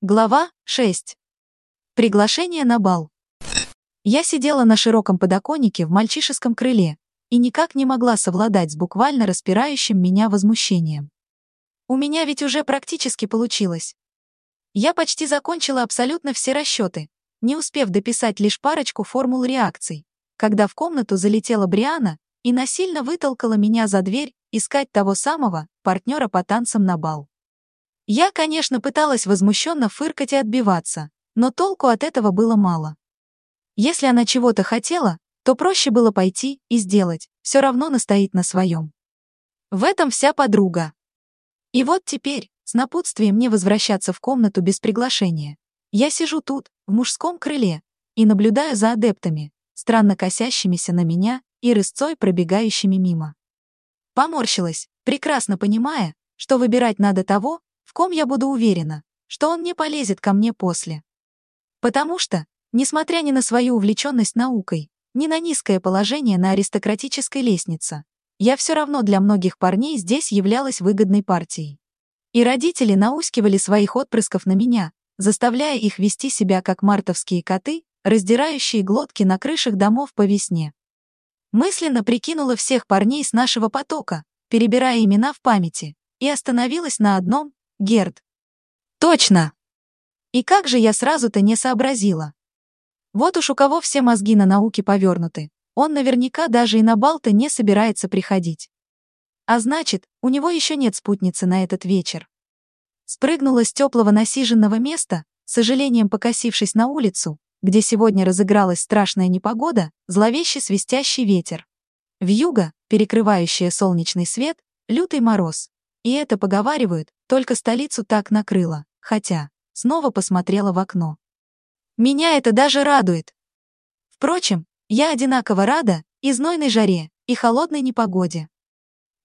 Глава 6. Приглашение на бал. Я сидела на широком подоконнике в мальчишеском крыле и никак не могла совладать с буквально распирающим меня возмущением. У меня ведь уже практически получилось. Я почти закончила абсолютно все расчеты, не успев дописать лишь парочку формул реакций, когда в комнату залетела Бриана и насильно вытолкала меня за дверь искать того самого партнера по танцам на бал. Я, конечно, пыталась возмущенно фыркать и отбиваться, но толку от этого было мало. Если она чего-то хотела, то проще было пойти и сделать, все равно настоит на своем. В этом вся подруга. И вот теперь, с напутствием мне возвращаться в комнату без приглашения. Я сижу тут, в мужском крыле, и наблюдаю за адептами, странно косящимися на меня и рысцой пробегающими мимо. Поморщилась, прекрасно понимая, что выбирать надо того, в ком я буду уверена, что он не полезет ко мне после. Потому что, несмотря ни на свою увлеченность наукой, ни на низкое положение на аристократической лестнице, я все равно для многих парней здесь являлась выгодной партией. И родители наускивали своих отпрысков на меня, заставляя их вести себя как мартовские коты, раздирающие глотки на крышах домов по весне. Мысленно прикинула всех парней с нашего потока, перебирая имена в памяти, и остановилась на одном, Герд. Точно! И как же я сразу-то не сообразила? Вот уж у кого все мозги на науке повернуты, он наверняка даже и на бал не собирается приходить. А значит, у него еще нет спутницы на этот вечер. Спрыгнула с теплого насиженного места, с сожалением покосившись на улицу, где сегодня разыгралась страшная непогода, зловеще свистящий ветер. Вьюга, перекрывающая солнечный свет, лютый мороз. И это, поговаривают, только столицу так накрыло, хотя, снова посмотрела в окно. Меня это даже радует. Впрочем, я одинаково рада и знойной жаре, и холодной непогоде.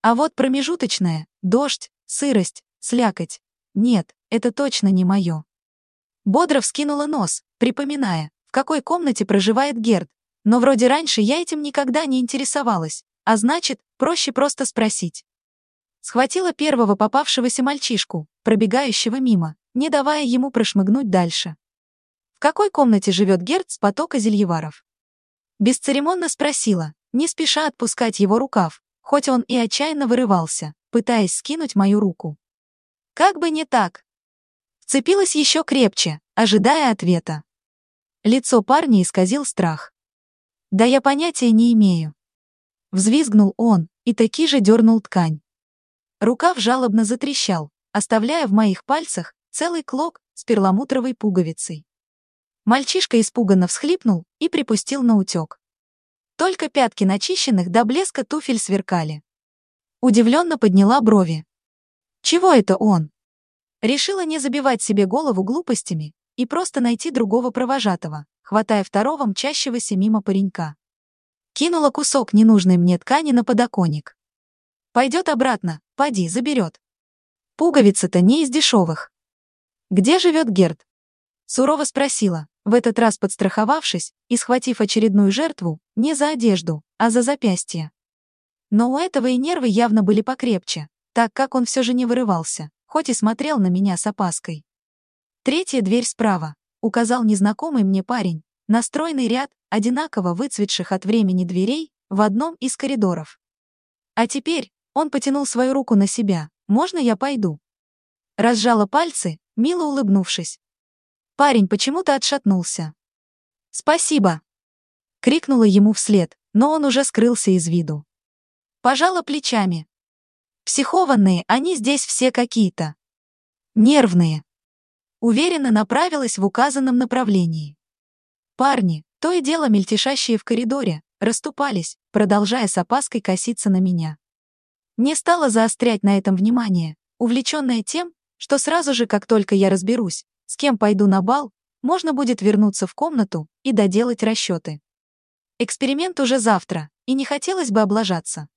А вот промежуточная, дождь, сырость, слякоть. Нет, это точно не мое. Бодро вскинула нос, припоминая, в какой комнате проживает Герд, но вроде раньше я этим никогда не интересовалась, а значит, проще просто спросить. Схватила первого попавшегося мальчишку, пробегающего мимо, не давая ему прошмыгнуть дальше. В какой комнате живет Герд с потока зельеваров? Бесцеремонно спросила, не спеша отпускать его рукав, хоть он и отчаянно вырывался, пытаясь скинуть мою руку. Как бы не так. Вцепилась еще крепче, ожидая ответа. Лицо парня исказил страх. Да я понятия не имею. Взвизгнул он и таки же дернул ткань. Рукав жалобно затрещал, оставляя в моих пальцах целый клок с перламутровой пуговицей. Мальчишка испуганно всхлипнул и припустил на утек. Только пятки начищенных до блеска туфель сверкали. Удивленно подняла брови. Чего это он? Решила не забивать себе голову глупостями и просто найти другого провожатого, хватая второго мчащегося мимо паренька. Кинула кусок ненужной мне ткани на подоконник. Пойдет обратно, поди, заберет. Пуговица-то не из дешевых. Где живет Герд? Сурово спросила, в этот раз подстраховавшись и схватив очередную жертву не за одежду, а за запястье. Но у этого и нервы явно были покрепче, так как он все же не вырывался, хоть и смотрел на меня с опаской. Третья дверь справа, указал незнакомый мне парень, настроенный ряд одинаково выцветших от времени дверей в одном из коридоров. А теперь, он потянул свою руку на себя. «Можно я пойду?» Разжала пальцы, мило улыбнувшись. Парень почему-то отшатнулся. «Спасибо!» Крикнула ему вслед, но он уже скрылся из виду. Пожала плечами. Психованные они здесь все какие-то. Нервные. Уверенно направилась в указанном направлении. Парни, то и дело мельтешащие в коридоре, расступались, продолжая с опаской коситься на меня. Не стала заострять на этом внимание, увлеченная тем, что сразу же, как только я разберусь, с кем пойду на бал, можно будет вернуться в комнату и доделать расчеты. Эксперимент уже завтра, и не хотелось бы облажаться.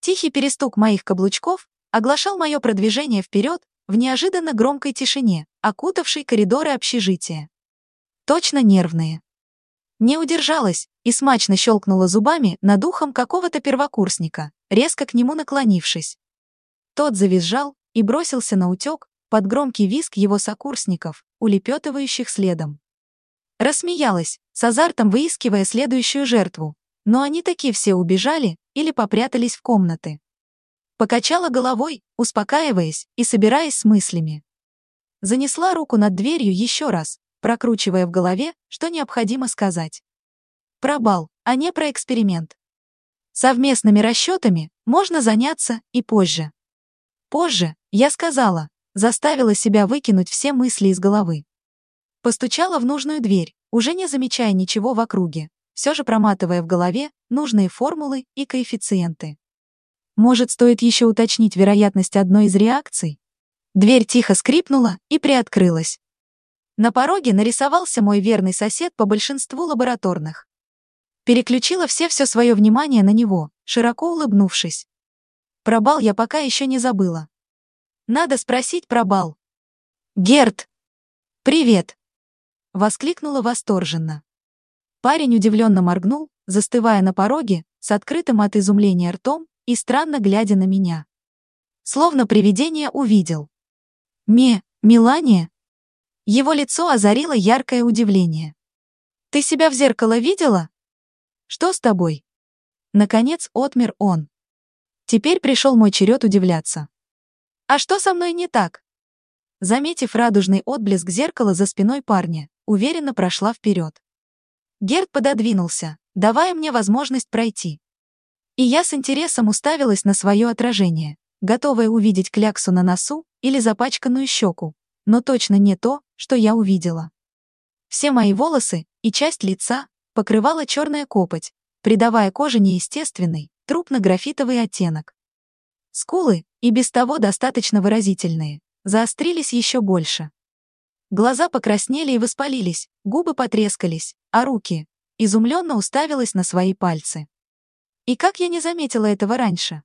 Тихий перестук моих каблучков оглашал мое продвижение вперед в неожиданно громкой тишине, окутавшей коридоры общежития. Точно нервные. Не удержалась и смачно щелкнула зубами над ухом какого-то первокурсника, резко к нему наклонившись. Тот завизжал и бросился на утек, под громкий визг его сокурсников, улепетывающих следом. Рассмеялась, с азартом выискивая следующую жертву, но они таки все убежали или попрятались в комнаты. Покачала головой, успокаиваясь и собираясь с мыслями. Занесла руку над дверью еще раз, прокручивая в голове, что необходимо сказать. Про бал, а не про эксперимент. Совместными расчетами можно заняться и позже. Позже, я сказала, заставила себя выкинуть все мысли из головы. Постучала в нужную дверь, уже не замечая ничего в округе, все же проматывая в голове нужные формулы и коэффициенты. Может, стоит еще уточнить вероятность одной из реакций? Дверь тихо скрипнула и приоткрылась. На пороге нарисовался мой верный сосед по большинству лабораторных. Переключила все-все свое внимание на него, широко улыбнувшись. Про бал я пока еще не забыла. Надо спросить про бал. «Герт!» «Привет!» — воскликнула восторженно. Парень удивленно моргнул, застывая на пороге, с открытым от изумления ртом и странно глядя на меня. Словно привидение увидел. «Ме, Милания?» Его лицо озарило яркое удивление. «Ты себя в зеркало видела?» «Что с тобой?» Наконец отмер он. Теперь пришел мой черед удивляться. «А что со мной не так?» Заметив радужный отблеск зеркала за спиной парня, уверенно прошла вперед. Герд пододвинулся, давая мне возможность пройти. И я с интересом уставилась на свое отражение, готовая увидеть кляксу на носу или запачканную щеку, но точно не то, что я увидела. Все мои волосы и часть лица покрывала черная копоть, придавая коже неестественный, трупно-графитовый оттенок. Скулы, и без того достаточно выразительные, заострились еще больше. Глаза покраснели и воспалились, губы потрескались, а руки изумленно уставилась на свои пальцы. И как я не заметила этого раньше?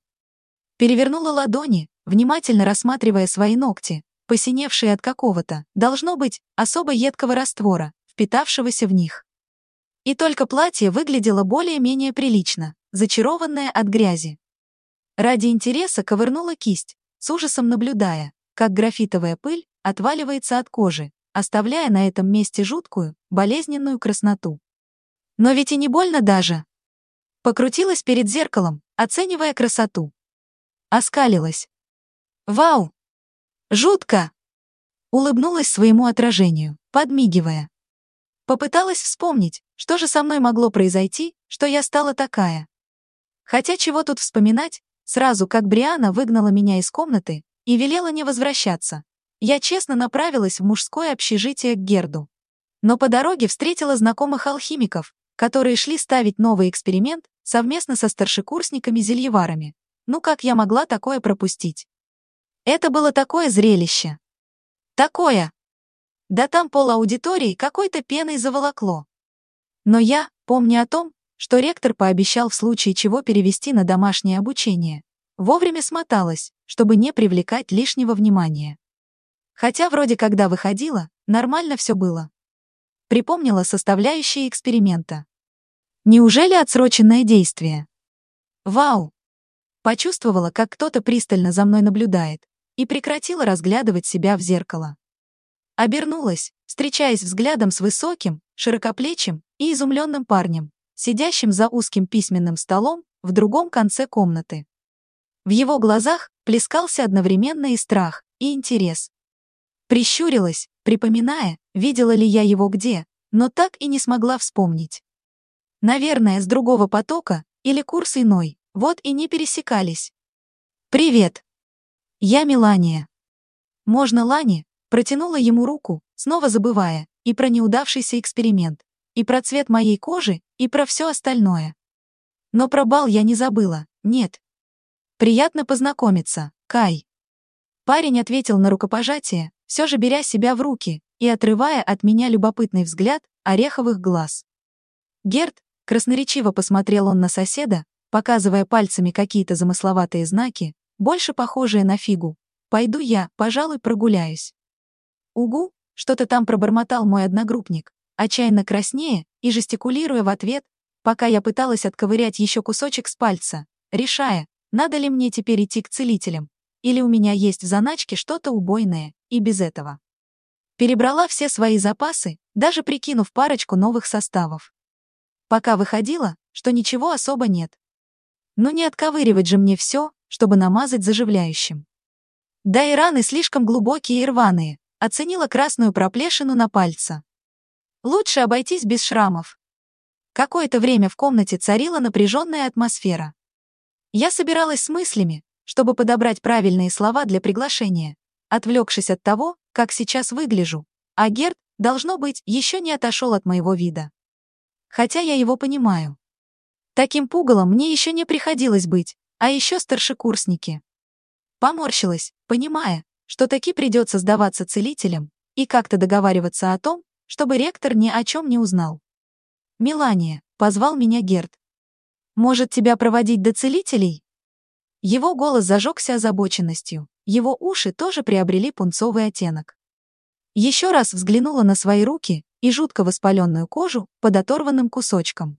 Перевернула ладони, внимательно рассматривая свои ногти, посиневшие от какого-то, должно быть, особо едкого раствора, впитавшегося в них. И только платье выглядело более-менее прилично, зачарованное от грязи. Ради интереса ковырнула кисть, с ужасом наблюдая, как графитовая пыль отваливается от кожи, оставляя на этом месте жуткую, болезненную красноту. Но ведь и не больно даже. Покрутилась перед зеркалом, оценивая красоту. Оскалилась. Вау! Жутко! Улыбнулась своему отражению, подмигивая. Попыталась вспомнить, что же со мной могло произойти, что я стала такая. Хотя чего тут вспоминать, сразу как Бриана выгнала меня из комнаты и велела не возвращаться, я честно направилась в мужское общежитие к Герду. Но по дороге встретила знакомых алхимиков, которые шли ставить новый эксперимент совместно со старшекурсниками-зельеварами. Ну как я могла такое пропустить? Это было такое зрелище. Такое. Да там пол аудитории какой-то пеной заволокло. Но я, помня о том, что ректор пообещал в случае чего перевести на домашнее обучение, вовремя смоталась, чтобы не привлекать лишнего внимания. Хотя вроде когда выходила, нормально все было. Припомнила составляющие эксперимента. Неужели отсроченное действие? Вау! Почувствовала, как кто-то пристально за мной наблюдает, и прекратила разглядывать себя в зеркало. Обернулась, встречаясь взглядом с высоким, широкоплечим и изумленным парнем, сидящим за узким письменным столом в другом конце комнаты. В его глазах плескался одновременно и страх, и интерес. Прищурилась, припоминая, видела ли я его где, но так и не смогла вспомнить. Наверное, с другого потока или курс иной, вот и не пересекались. «Привет!» «Я Мелания». «Можно Лани?» Протянула ему руку, снова забывая, и про неудавшийся эксперимент, и про цвет моей кожи, и про все остальное. Но про бал я не забыла, нет. «Приятно познакомиться, Кай». Парень ответил на рукопожатие, все же беря себя в руки и отрывая от меня любопытный взгляд ореховых глаз. Герд, красноречиво посмотрел он на соседа, показывая пальцами какие-то замысловатые знаки, больше похожие на фигу. «Пойду я, пожалуй, прогуляюсь». «Угу», что-то там пробормотал мой одногруппник, отчаянно краснея и жестикулируя в ответ, пока я пыталась отковырять еще кусочек с пальца, решая, надо ли мне теперь идти к целителям, или у меня есть в заначке что-то убойное, и без этого. Перебрала все свои запасы, даже прикинув парочку новых составов. Пока выходила, что ничего особо нет. Но не отковыривать же мне все, чтобы намазать заживляющим. Да и раны слишком глубокие и рваные, оценила красную проплешину на пальце. Лучше обойтись без шрамов. Какое-то время в комнате царила напряженная атмосфера. Я собиралась с мыслями, чтобы подобрать правильные слова для приглашения, отвлекшись от того, как сейчас выгляжу, а Герд, должно быть, еще не отошел от моего вида. Хотя я его понимаю. Таким пугалом мне еще не приходилось быть, а еще старшекурсники. Поморщилась, понимая, что таки придется сдаваться целителям и как-то договариваться о том, чтобы ректор ни о чем не узнал. «Мелания», — позвал меня Герд. «Может, тебя проводить до целителей?» Его голос зажегся озабоченностью, его уши тоже приобрели пунцовый оттенок. Еще раз взглянула на свои руки и жутко воспаленную кожу под оторванным кусочком.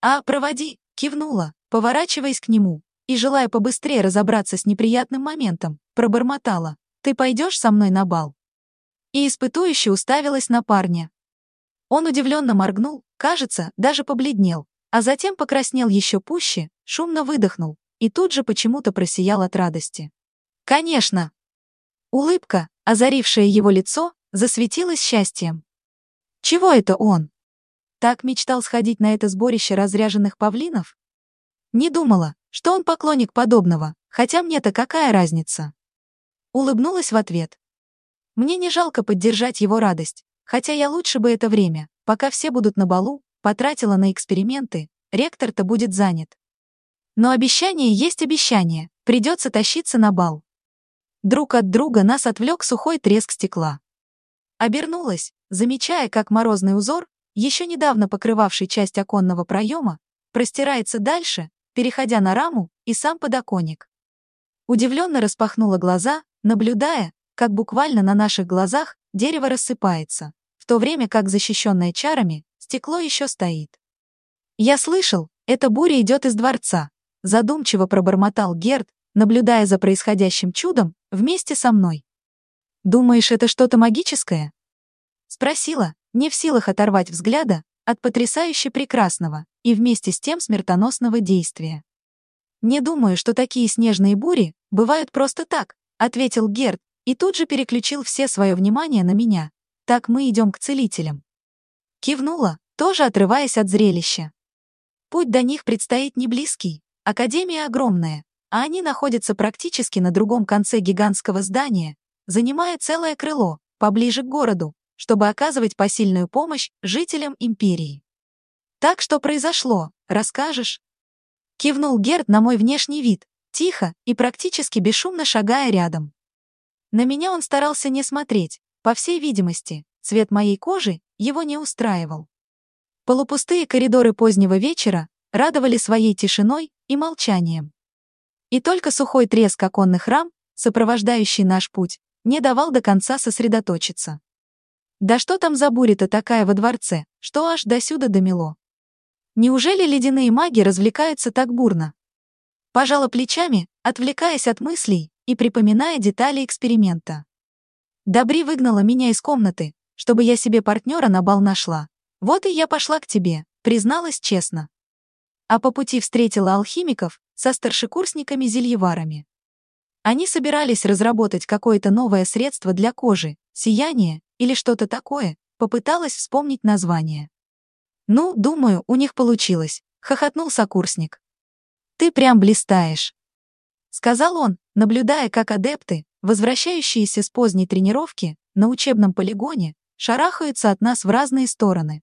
«А, проводи», — кивнула, поворачиваясь к нему, и, желая побыстрее разобраться с неприятным моментом, пробормотала. «Ты пойдешь со мной на бал?» И испытующе уставилась на парня. Он удивленно моргнул, кажется, даже побледнел, а затем покраснел еще пуще, шумно выдохнул и тут же почему-то просиял от радости. «Конечно!» Улыбка, озарившая его лицо, засветилась счастьем. «Чего это он?» Так мечтал сходить на это сборище разряженных павлинов? Не думала, что он поклонник подобного, хотя мне-то какая разница? Улыбнулась в ответ. Мне не жалко поддержать его радость, хотя я лучше бы это время, пока все будут на балу, потратила на эксперименты, ректор-то будет занят. Но обещание есть обещание, придется тащиться на бал. Друг от друга нас отвлек сухой треск стекла. Обернулась, замечая, как морозный узор, еще недавно покрывавший часть оконного проема, простирается дальше, переходя на раму и сам подоконник. Удивленно распахнула глаза, наблюдая, как буквально на наших глазах дерево рассыпается, в то время как защищенное чарами, стекло еще стоит. Я слышал, эта буря идет из дворца, задумчиво пробормотал Герд, наблюдая за происходящим чудом вместе со мной. Думаешь, это что-то магическое? Спросила, не в силах оторвать взгляда от потрясающе прекрасного, и вместе с тем смертоносного действия. «Не думаю, что такие снежные бури бывают просто так», ответил Герд и тут же переключил все свое внимание на меня. «Так мы идем к целителям». Кивнула, тоже отрываясь от зрелища. Путь до них предстоит не близкий, академия огромная, а они находятся практически на другом конце гигантского здания, занимая целое крыло, поближе к городу, чтобы оказывать посильную помощь жителям империи. Так что произошло, расскажешь?» Кивнул Герд на мой внешний вид, тихо и практически бесшумно шагая рядом. На меня он старался не смотреть, по всей видимости, цвет моей кожи его не устраивал. Полупустые коридоры позднего вечера радовали своей тишиной и молчанием. И только сухой треск оконных рам, сопровождающий наш путь, не давал до конца сосредоточиться. Да что там за буря-то такая во дворце, что аж досюда домело. Неужели ледяные маги развлекаются так бурно? Пожала плечами, отвлекаясь от мыслей и припоминая детали эксперимента. Добри выгнала меня из комнаты, чтобы я себе партнера на бал нашла. Вот и я пошла к тебе, призналась честно. А по пути встретила алхимиков со старшекурсниками-зельеварами. Они собирались разработать какое-то новое средство для кожи, сияние или что-то такое, попыталась вспомнить название. «Ну, думаю, у них получилось», — хохотнул сокурсник. «Ты прям блистаешь», — сказал он, наблюдая, как адепты, возвращающиеся с поздней тренировки на учебном полигоне, шарахаются от нас в разные стороны.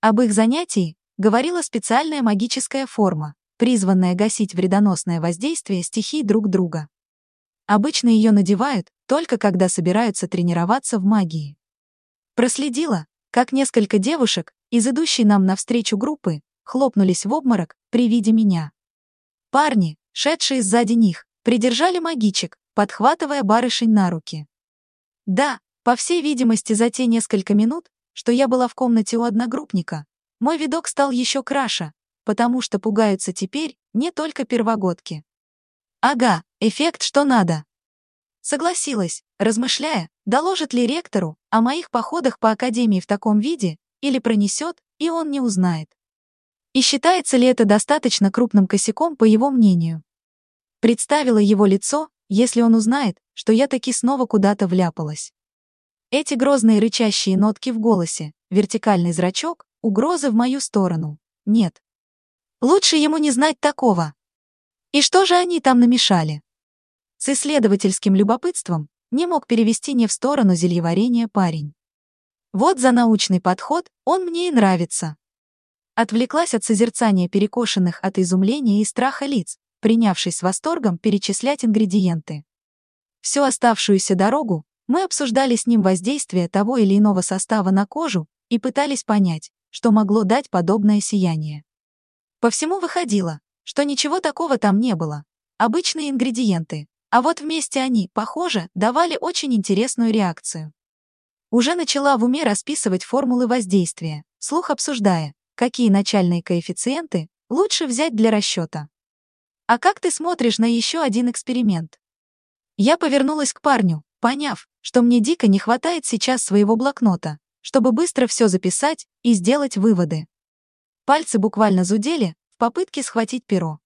Об их занятии говорила специальная магическая форма, призванная гасить вредоносное воздействие стихий друг друга. Обычно ее надевают только когда собираются тренироваться в магии. Проследила, как несколько девушек из идущей нам навстречу группы хлопнулись в обморок при виде меня. Парни, шедшие сзади них, придержали магичек, подхватывая барышень на руки. Да, по всей видимости, за те несколько минут, что я была в комнате у одногруппника, мой видок стал еще краше, потому что пугаются теперь не только первогодки. Ага, эффект что надо. Согласилась, размышляя, доложит ли ректору о моих походах по академии в таком виде, или пронесет, и он не узнает. И считается ли это достаточно крупным косяком, по его мнению? Представила его лицо, если он узнает, что я таки снова куда-то вляпалась. Эти грозные рычащие нотки в голосе, вертикальный зрачок, угрозы в мою сторону. Нет. Лучше ему не знать такого. И что же они там намешали? С исследовательским любопытством не мог перевести не в сторону зельеварения парень. Вот за научный подход он мне и нравится. Отвлеклась от созерцания перекошенных от изумления и страха лиц, принявшись с восторгом перечислять ингредиенты. Всю оставшуюся дорогу мы обсуждали с ним воздействие того или иного состава на кожу и пытались понять, что могло дать подобное сияние. По всему выходило, что ничего такого там не было. Обычные ингредиенты, а вот вместе они, похоже, давали очень интересную реакцию. Уже начала в уме расписывать формулы воздействия, слух обсуждая, какие начальные коэффициенты лучше взять для расчета. А как ты смотришь на еще один эксперимент? Я повернулась к парню, поняв, что мне дико не хватает сейчас своего блокнота, чтобы быстро все записать и сделать выводы. Пальцы буквально зудели в попытке схватить перо.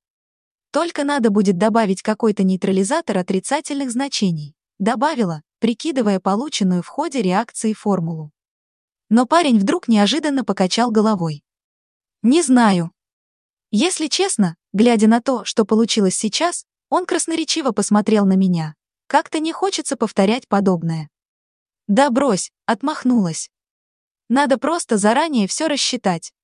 Только надо будет добавить какой-то нейтрализатор отрицательных значений. Добавила, прикидывая полученную в ходе реакции формулу. Но парень вдруг неожиданно покачал головой. «Не знаю». Если честно, глядя на то, что получилось сейчас, он красноречиво посмотрел на меня. Как-то не хочется повторять подобное. Да брось, отмахнулась. Надо просто заранее все рассчитать.